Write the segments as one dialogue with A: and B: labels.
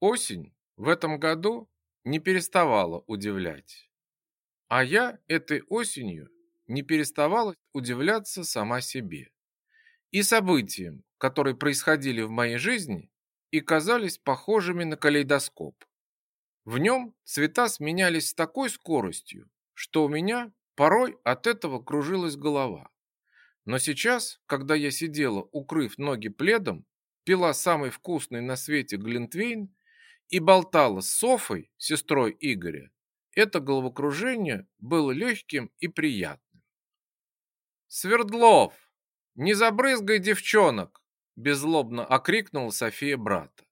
A: Осень в этом году не переставала удивлять. А я этой осенью не переставала удивляться сама себе. И событиям, которые происходили в моей жизни и казались похожими на калейдоскоп. В нем цвета сменялись с такой скоростью, что у меня порой от этого кружилась голова. Но сейчас, когда я сидела, укрыв ноги пледом, пила самый вкусный на свете глинтвейн и болтала с Софой, сестрой Игоря, это головокружение было легким и приятным. «Свердлов, не забрызгай девчонок!» беззлобно окрикнула София брата.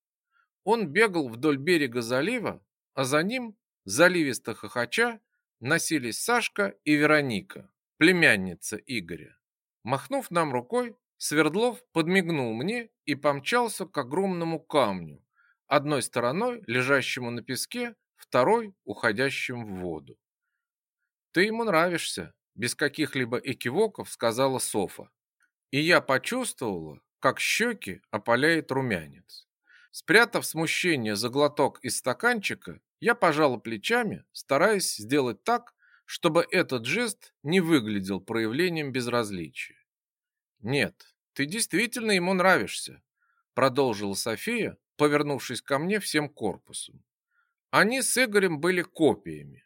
A: Он бегал вдоль берега залива, а за ним, заливисто хохоча, носились Сашка и Вероника, племянница Игоря. Махнув нам рукой, Свердлов подмигнул мне и помчался к огромному камню, одной стороной лежащему на песке, второй уходящим в воду. «Ты ему нравишься», – без каких-либо экивоков сказала Софа. И я почувствовала, как щеки опаляет румянец. Спрятав смущение за глоток из стаканчика, я пожала плечами, стараясь сделать так, чтобы этот жест не выглядел проявлением безразличия. «Нет, ты действительно ему нравишься», – продолжила София, повернувшись ко мне всем корпусом. Они с Игорем были копиями.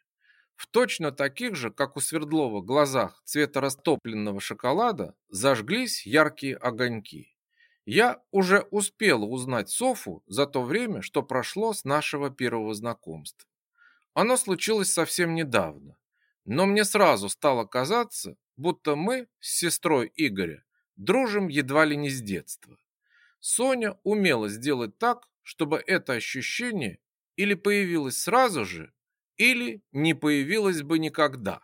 A: В точно таких же, как у Свердлова, глазах цвета растопленного шоколада зажглись яркие огоньки. Я уже успела узнать Софу за то время, что прошло с нашего первого знакомства. Оно случилось совсем недавно, но мне сразу стало казаться, будто мы с сестрой Игоря дружим едва ли не с детства. Соня умела сделать так, чтобы это ощущение или появилось сразу же, или не появилось бы никогда.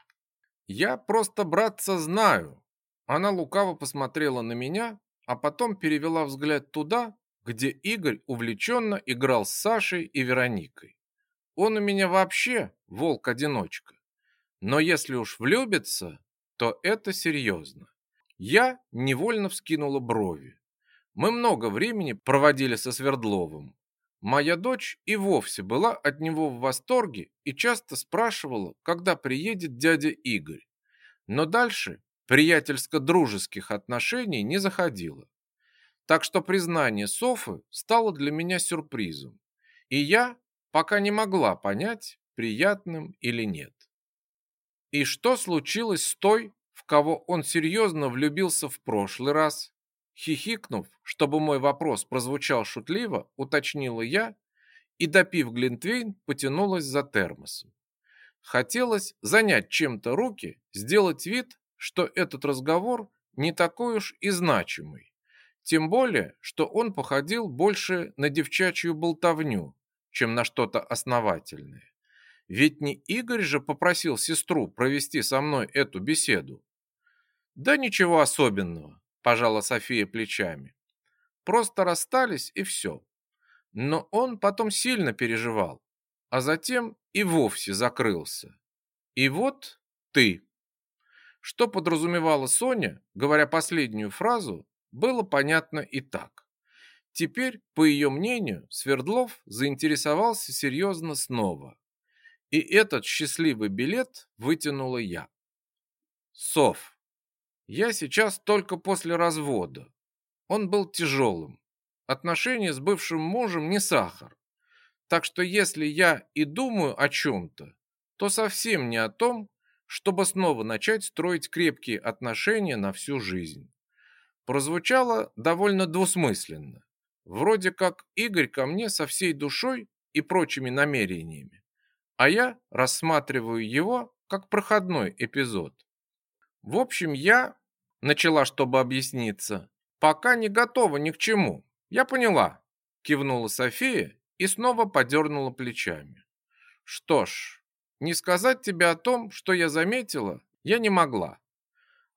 A: Я просто братца знаю. Она лукаво посмотрела на меня, а потом перевела взгляд туда, где Игорь увлеченно играл с Сашей и Вероникой. Он у меня вообще волк-одиночка. Но если уж влюбится, то это серьезно. Я невольно вскинула брови. Мы много времени проводили со Свердловым. Моя дочь и вовсе была от него в восторге и часто спрашивала, когда приедет дядя Игорь. Но дальше приятельско-дружеских отношений не заходило. Так что признание Софы стало для меня сюрпризом. И я пока не могла понять, приятным или нет. И что случилось с той, в кого он серьезно влюбился в прошлый раз? Хихикнув, чтобы мой вопрос прозвучал шутливо, уточнила я и, допив глинтвейн, потянулась за термосом. Хотелось занять чем-то руки, сделать вид, что этот разговор не такой уж и значимый. Тем более, что он походил больше на девчачью болтовню, чем на что-то основательное. Ведь не Игорь же попросил сестру провести со мной эту беседу. Да ничего особенного, пожала София плечами. Просто расстались и все. Но он потом сильно переживал, а затем и вовсе закрылся. И вот ты. Что подразумевала Соня, говоря последнюю фразу, было понятно и так. Теперь, по ее мнению, Свердлов заинтересовался серьезно снова. И этот счастливый билет вытянула я. Сов, я сейчас только после развода. Он был тяжелым. Отношения с бывшим мужем не сахар. Так что если я и думаю о чем-то, то совсем не о том, чтобы снова начать строить крепкие отношения на всю жизнь. Прозвучало довольно двусмысленно. Вроде как Игорь ко мне со всей душой и прочими намерениями, а я рассматриваю его как проходной эпизод. В общем, я начала, чтобы объясниться, пока не готова ни к чему. Я поняла, кивнула София и снова подернула плечами. Что ж, не сказать тебе о том, что я заметила, я не могла.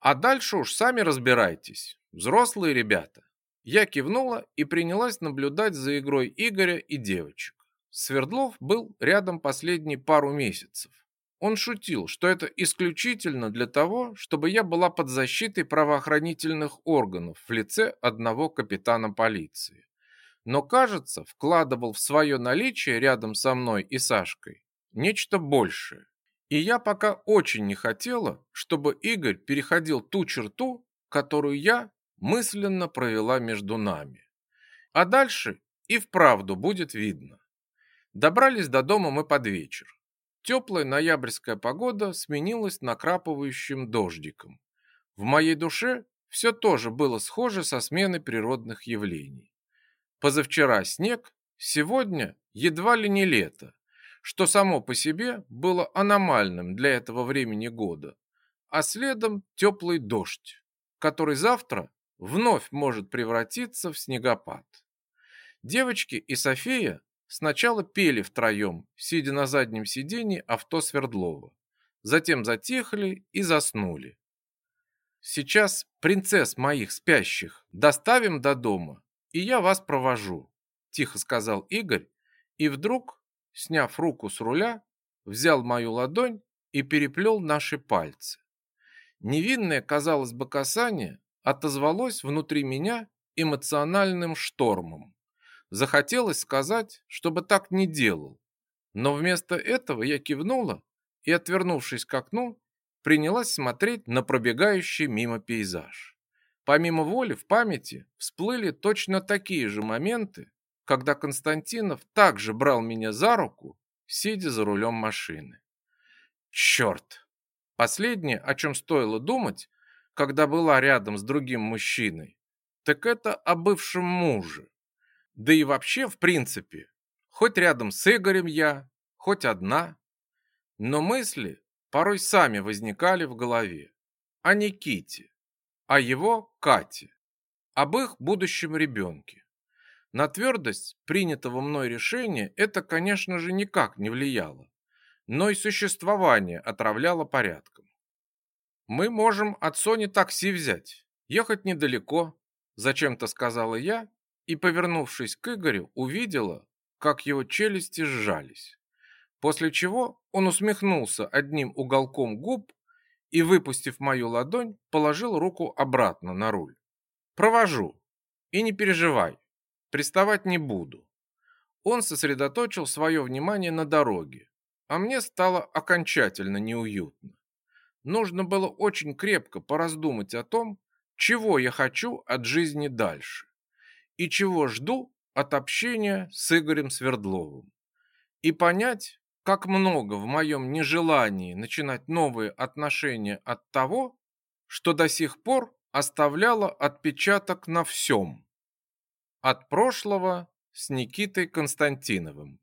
A: А дальше уж сами разбирайтесь. Взрослые ребята. Я кивнула и принялась наблюдать за игрой Игоря и девочек. Свердлов был рядом последние пару месяцев. Он шутил, что это исключительно для того, чтобы я была под защитой правоохранительных органов в лице одного капитана полиции. но, кажется, вкладывал в свое наличие рядом со мной и Сашкой нечто большее. И я пока очень не хотела, чтобы Игорь переходил ту черту, которую я мысленно провела между нами. А дальше и вправду будет видно. Добрались до дома мы под вечер. Теплая ноябрьская погода сменилась накрапывающим дождиком. В моей душе все тоже было схоже со сменой природных явлений. Позавчера снег, сегодня едва ли не лето, что само по себе было аномальным для этого времени года, а следом теплый дождь, который завтра вновь может превратиться в снегопад. Девочки и София сначала пели втроем, сидя на заднем сиденье авто Свердлова, затем затихли и заснули. Сейчас принцесс моих спящих доставим до дома, и я вас провожу, тихо сказал Игорь, и вдруг, сняв руку с руля, взял мою ладонь и переплел наши пальцы. Невинное, казалось бы, касание отозвалось внутри меня эмоциональным штормом. Захотелось сказать, чтобы так не делал, но вместо этого я кивнула и, отвернувшись к окну, принялась смотреть на пробегающий мимо пейзаж. Помимо воли в памяти всплыли точно такие же моменты, когда Константинов также брал меня за руку, сидя за рулем машины. Черт! Последнее, о чем стоило думать, когда была рядом с другим мужчиной, так это о бывшем муже. Да и вообще, в принципе, хоть рядом с Игорем я, хоть одна, но мысли порой сами возникали в голове. О Никите, о его Кате, об их будущем ребенке. На твердость принятого мной решения это, конечно же, никак не влияло, но и существование отравляло порядком. Мы можем от Сони такси взять, ехать недалеко, зачем-то сказала я и, повернувшись к Игорю, увидела, как его челюсти сжались после чего он усмехнулся одним уголком губ и, выпустив мою ладонь, положил руку обратно на руль. «Провожу. И не переживай, приставать не буду». Он сосредоточил свое внимание на дороге, а мне стало окончательно неуютно. Нужно было очень крепко пораздумать о том, чего я хочу от жизни дальше и чего жду от общения с Игорем Свердловым. И понять, как много в моем нежелании начинать новые отношения от того, что до сих пор оставляло отпечаток на всем. От прошлого с Никитой Константиновым.